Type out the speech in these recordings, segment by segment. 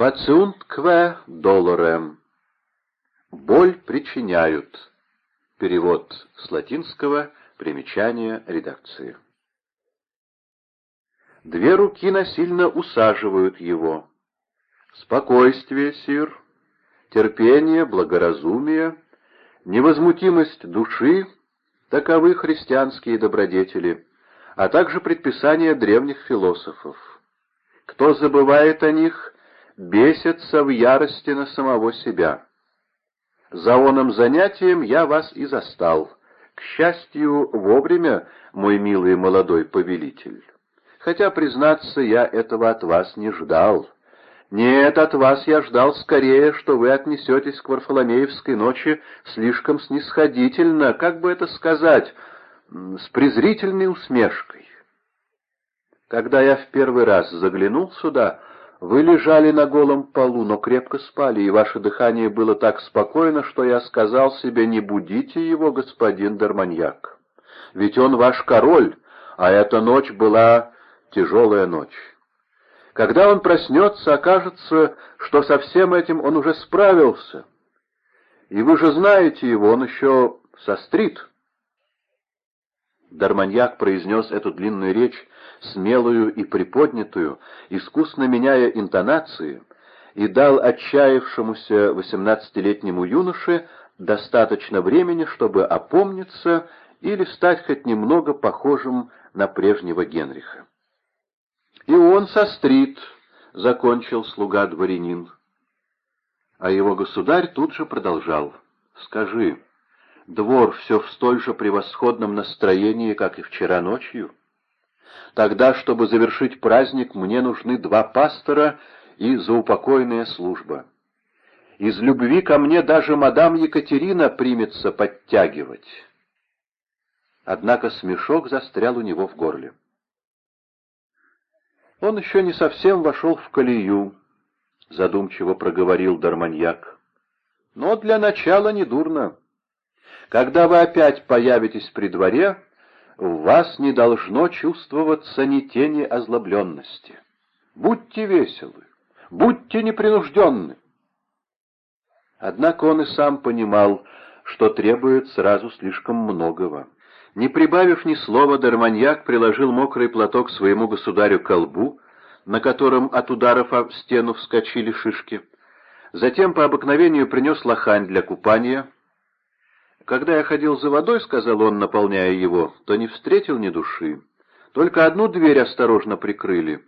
Фациунткве долорем. Боль причиняют. Перевод с латинского, примечание редакции. Две руки насильно усаживают его. Спокойствие, сир, терпение, благоразумие, невозмутимость души — таковы христианские добродетели, а также предписания древних философов. Кто забывает о них, бесится в ярости на самого себя. За оном занятием я вас и застал. К счастью, вовремя, мой милый молодой повелитель. Хотя, признаться, я этого от вас не ждал. Нет, от вас я ждал скорее, что вы отнесетесь к Варфоломеевской ночи слишком снисходительно, как бы это сказать, с презрительной усмешкой. Когда я в первый раз заглянул сюда, вы лежали на голом полу, но крепко спали, и ваше дыхание было так спокойно, что я сказал себе, не будите его, господин Дарманьяк. Ведь он ваш король, а эта ночь была тяжелая ночь. Когда он проснется, окажется, что со всем этим он уже справился. И вы же знаете его, он еще сострит. Дарманьяк произнес эту длинную речь, смелую и приподнятую, искусно меняя интонации, и дал отчаявшемуся восемнадцатилетнему юноше достаточно времени, чтобы опомниться или стать хоть немного похожим на прежнего Генриха. «И он сострит», — закончил слуга-дворянин. А его государь тут же продолжал. «Скажи, двор все в столь же превосходном настроении, как и вчера ночью?» Тогда, чтобы завершить праздник, мне нужны два пастора и заупокойная служба. Из любви ко мне даже мадам Екатерина примется подтягивать. Однако смешок застрял у него в горле. Он еще не совсем вошел в колею, задумчиво проговорил Дарманьяк. Но для начала не дурно. Когда вы опять появитесь при дворе, в вас не должно чувствоваться ни тени озлобленности. Будьте веселы, будьте непринужденны. Однако он и сам понимал, что требует сразу слишком многого. Не прибавив ни слова, Дарманьяк приложил мокрый платок своему государю к колбу, на котором от ударов об стену вскочили шишки. Затем по обыкновению принес лохань для купания — «Когда я ходил за водой, — сказал он, наполняя его, — то не встретил ни души. Только одну дверь осторожно прикрыли.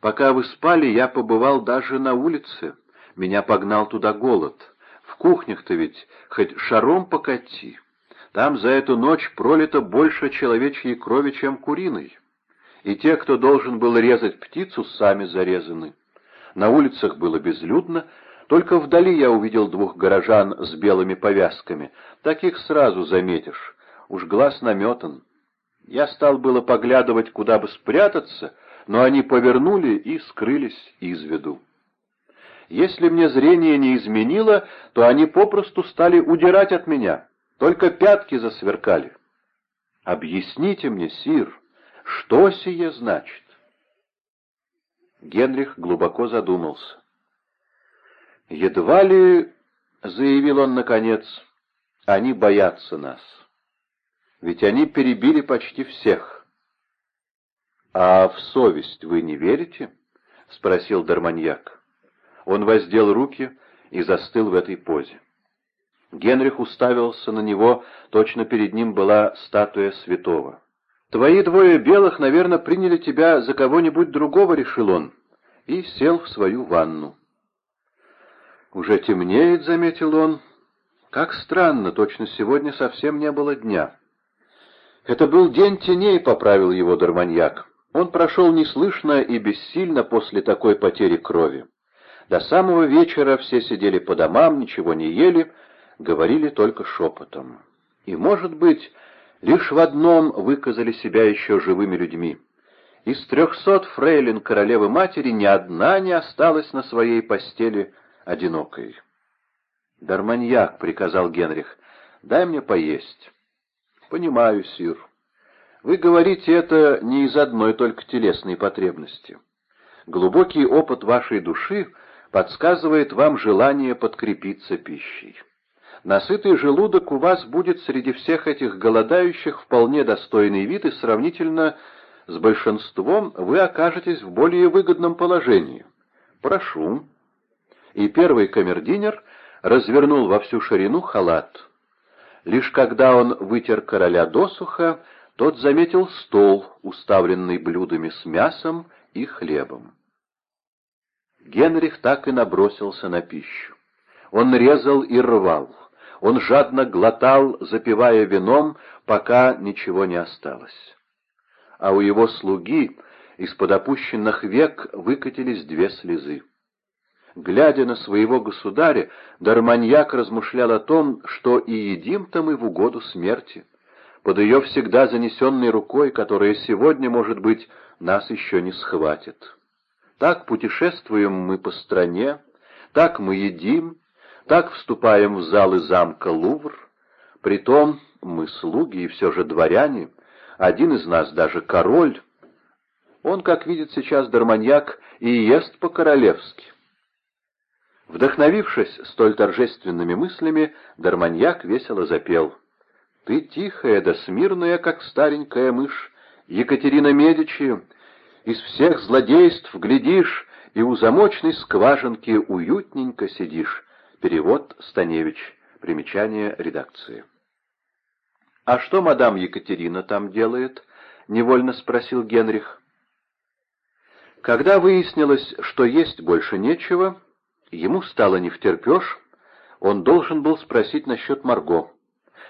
Пока вы спали, я побывал даже на улице. Меня погнал туда голод. В кухнях-то ведь хоть шаром покати. Там за эту ночь пролито больше человечьей крови, чем куриной. И те, кто должен был резать птицу, сами зарезаны. На улицах было безлюдно, только вдали я увидел двух горожан с белыми повязками. Таких сразу заметишь. Уж глаз наметан. Я стал было поглядывать, куда бы спрятаться, но они повернули и скрылись из виду. Если мне зрение не изменило, то они попросту стали удирать от меня. Только пятки засверкали. Объясните мне, сир, что сие значит? Генрих глубоко задумался. «Едва ли, — заявил он наконец, — они боятся нас. Ведь они перебили почти всех». «А в совесть вы не верите?» — спросил Дарманьяк. Он воздел руки и застыл в этой позе. Генрих уставился на него, точно перед ним была статуя святого. «Твои двое белых, наверное, приняли тебя за кого-нибудь другого», — решил он, и сел в свою ванну. «Уже темнеет», — заметил он. «Как странно, точно сегодня совсем не было дня». «Это был день теней», — поправил его Дарманьяк. Он прошел неслышно и бессильно после такой потери крови. До самого вечера все сидели по домам, ничего не ели, говорили только шепотом. И, может быть, лишь в одном выказали себя еще живыми людьми. Из трехсот фрейлин королевы-матери ни одна не осталась на своей постели одинокой. «Дарманьяк», — приказал Генрих, — «дай мне поесть». «Понимаю, сир. Вы говорите это не из одной только телесной потребности. Глубокий опыт вашей души подсказывает вам желание подкрепиться пищей. Насытый желудок у вас будет среди всех этих голодающих вполне достойный вид, и сравнительно с большинством вы окажетесь в более выгодном положении. Прошу. И первый камердинер развернул во всю ширину халат. Лишь когда он вытер короля досуха, тот заметил стол, уставленный блюдами с мясом и хлебом. Генрих так и набросился на пищу. Он резал и рвал. Он жадно глотал, запивая вином, пока ничего не осталось. А у его слуги из-под опущенных век выкатились две слезы. Глядя на своего государя, Дарманьяк размышлял о том, что и едим-то мы в угоду смерти, под ее всегда занесенной рукой, которая сегодня, может быть, нас еще не схватит. Так путешествуем мы по стране, так мы едим, так вступаем в залы замка Лувр. Притом мы слуги и все же дворяне, один из нас даже король. Он, как видит сейчас Дарманьяк, и ест по-королевски. Вдохновившись столь торжественными мыслями, Дарманьяк весело запел. «Ты тихая да смирная, как старенькая мышь, Екатерина Медичи, из всех злодейств глядишь, и у замочной скважинки уютненько сидишь». Перевод Станевич. Примечание редакции. «А что мадам Екатерина там делает?» — невольно спросил Генрих. Когда выяснилось, что есть больше нечего, ему стало не втерпешь, он должен был спросить насчет Марго.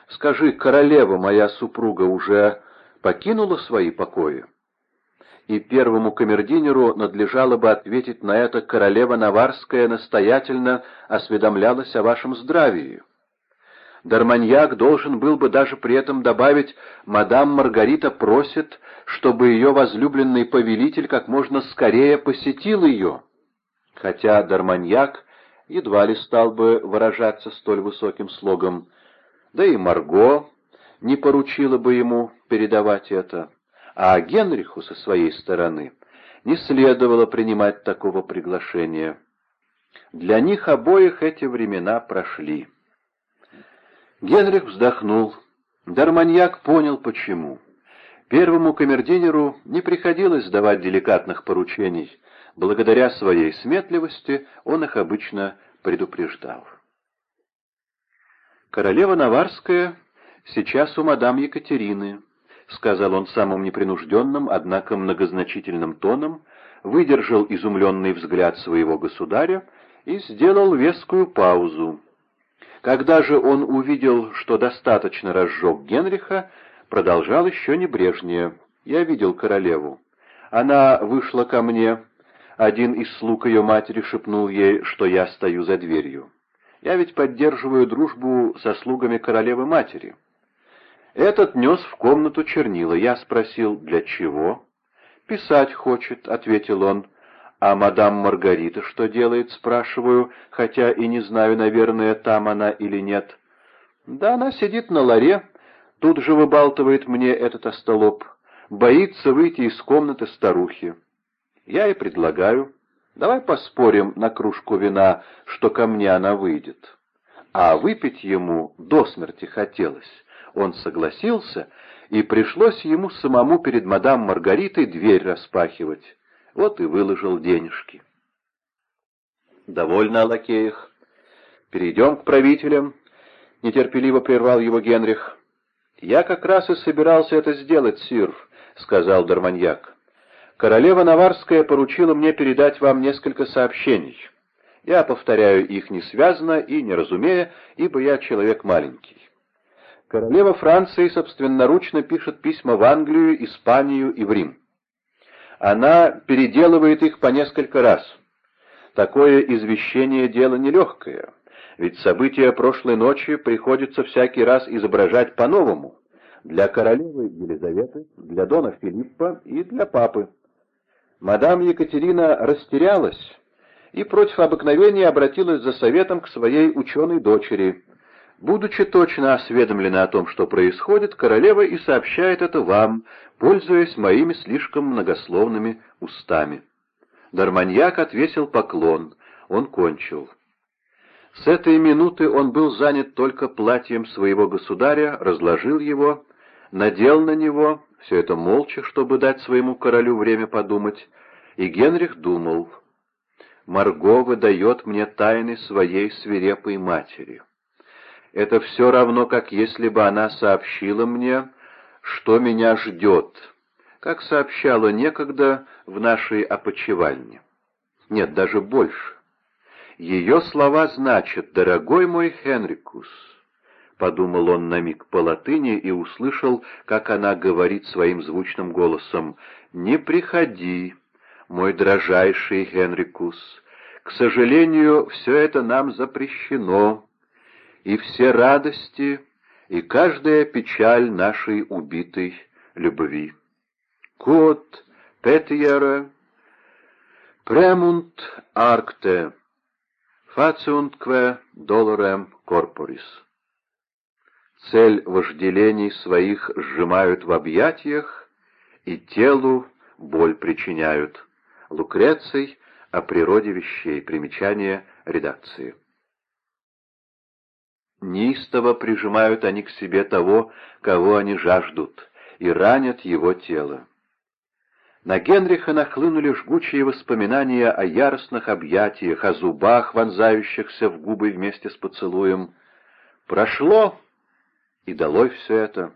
«Скажи, королева моя супруга уже покинула свои покои?» и первому камердинеру надлежало бы ответить на это королева Наварская настоятельно осведомлялась о вашем здравии. Дарманьяк должен был бы даже при этом добавить «Мадам Маргарита просит, чтобы ее возлюбленный повелитель как можно скорее посетил ее». Хотя Дарманьяк едва ли стал бы выражаться столь высоким слогом, да и Марго не поручила бы ему передавать это а Генриху со своей стороны не следовало принимать такого приглашения. Для них обоих эти времена прошли. Генрих вздохнул. Дарманьяк понял, почему. Первому камердинеру не приходилось давать деликатных поручений. Благодаря своей сметливости он их обычно предупреждал. Королева Наварская сейчас у мадам Екатерины. — сказал он самым непринужденным, однако многозначительным тоном, выдержал изумленный взгляд своего государя и сделал вескую паузу. Когда же он увидел, что достаточно разжег Генриха, продолжал еще небрежнее. «Я видел королеву. Она вышла ко мне. Один из слуг ее матери шепнул ей, что я стою за дверью. Я ведь поддерживаю дружбу со слугами королевы-матери». Этот нес в комнату чернила. Я спросил, для чего? «Писать хочет», — ответил он. «А мадам Маргарита что делает?» — спрашиваю, хотя и не знаю, наверное, там она или нет. «Да она сидит на ларе», — тут же выбалтывает мне этот остолоп. «Боится выйти из комнаты старухи». Я и предлагаю. Давай поспорим на кружку вина, что ко мне она выйдет. А выпить ему до смерти хотелось. Он согласился, и пришлось ему самому перед мадам Маргаритой дверь распахивать. Вот и выложил денежки. «Довольно о лакеях. Перейдем к правителям», — нетерпеливо прервал его Генрих. «Я как раз и собирался это сделать, сир», — сказал Дарманьяк. «Королева Наварская поручила мне передать вам несколько сообщений. Я повторяю их не связано и не разумея, ибо я человек маленький. Королева Франции собственноручно пишет письма в Англию, Испанию и в Рим. Она переделывает их по несколько раз. Такое извещение дело нелегкое, ведь события прошлой ночи приходится всякий раз изображать по-новому. Для королевы Елизаветы, для дона Филиппа и для папы. Мадам Екатерина растерялась и против обыкновения обратилась за советом к своей ученой дочери – Будучи точно осведомлена о том, что происходит, королева и сообщает это вам, пользуясь моими слишком многословными устами. Дарманьяк отвесил поклон, он кончил. С этой минуты он был занят только платьем своего государя, разложил его, надел на него, все это молча, чтобы дать своему королю время подумать, и Генрих думал, «Марго выдает мне тайны своей свирепой матери. Это все равно, как если бы она сообщила мне, что меня ждет, как сообщала некогда в нашей опочивальне. Нет, даже больше. Ее слова значат «Дорогой мой Хенрикус», — подумал он на миг по латыни и услышал, как она говорит своим звучным голосом «Не приходи, мой дрожайший Хенрикус, к сожалению, все это нам запрещено, и все радости, и каждая печаль нашей убитой любви. Кот, Петьера, премунт аркте, фациунткве долорем корпорис. Цель вожделений своих сжимают в объятиях и телу боль причиняют. Лукреций о природе вещей. Примечание редакции. Неистово прижимают они к себе того, кого они жаждут, и ранят его тело. На Генриха нахлынули жгучие воспоминания о яростных объятиях, о зубах, вонзающихся в губы вместе с поцелуем. Прошло, и долой все это.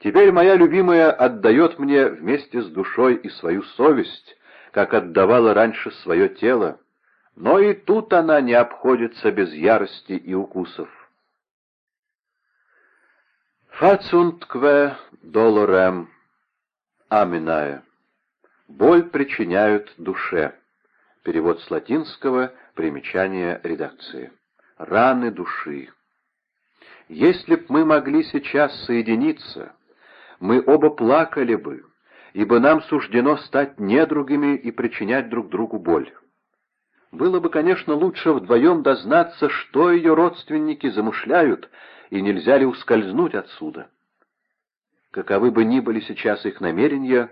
Теперь моя любимая отдает мне вместе с душой и свою совесть, как отдавала раньше свое тело, но и тут она не обходится без ярости и укусов. «Фацунткве долорем аминая» Боль причиняют душе. Перевод с латинского, примечание редакции. Раны души. Если б мы могли сейчас соединиться, мы оба плакали бы, ибо нам суждено стать недругами и причинять друг другу боль. Было бы, конечно, лучше вдвоем дознаться, что ее родственники замышляют, и нельзя ли ускользнуть отсюда. Каковы бы ни были сейчас их намерения,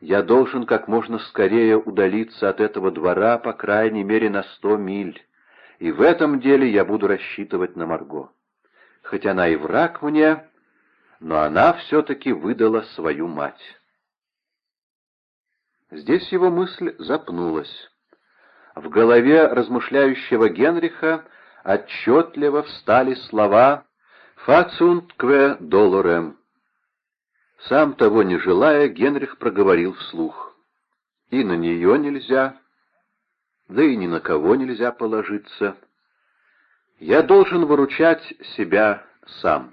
я должен как можно скорее удалиться от этого двора, по крайней мере, на сто миль, и в этом деле я буду рассчитывать на Марго. Хоть она и враг мне, но она все-таки выдала свою мать. Здесь его мысль запнулась. В голове размышляющего Генриха отчетливо встали слова «Фацунт кве долорем» Сам того не желая, Генрих проговорил вслух. И на нее нельзя, да и ни на кого нельзя положиться. Я должен выручать себя сам.